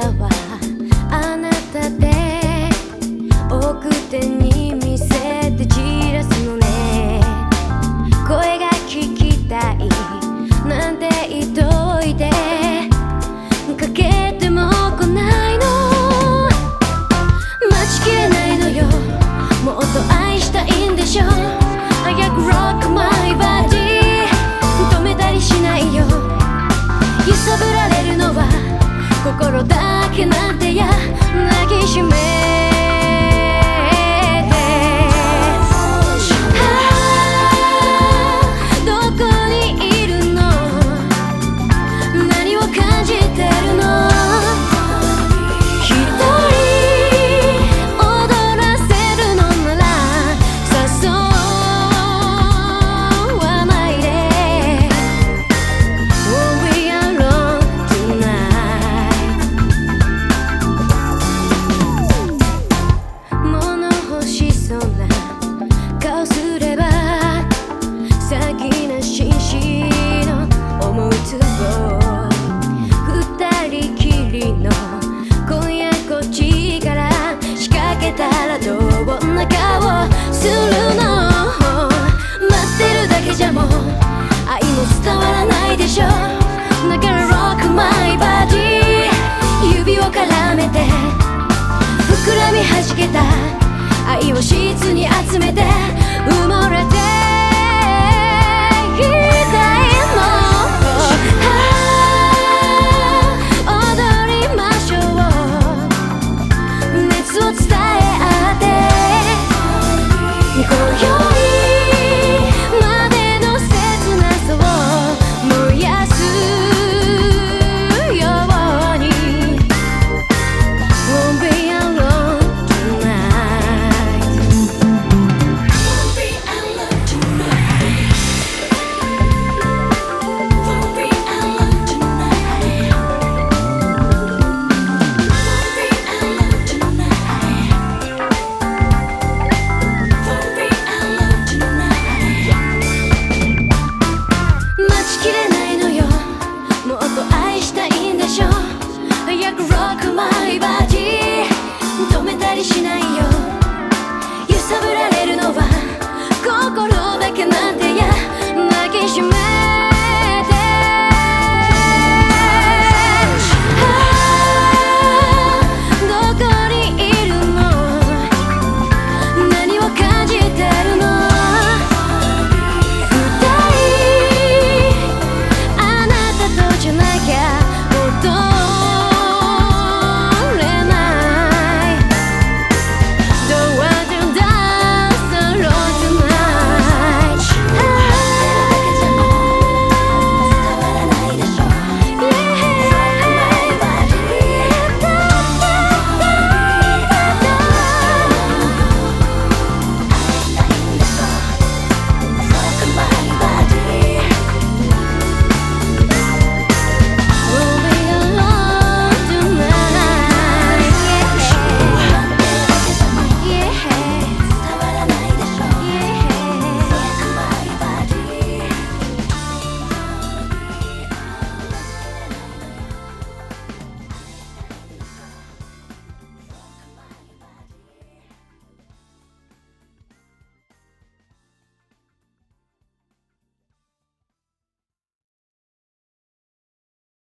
the 愛をしーに集めて埋もれて。いたい、踊りましょう。熱を伝え合って。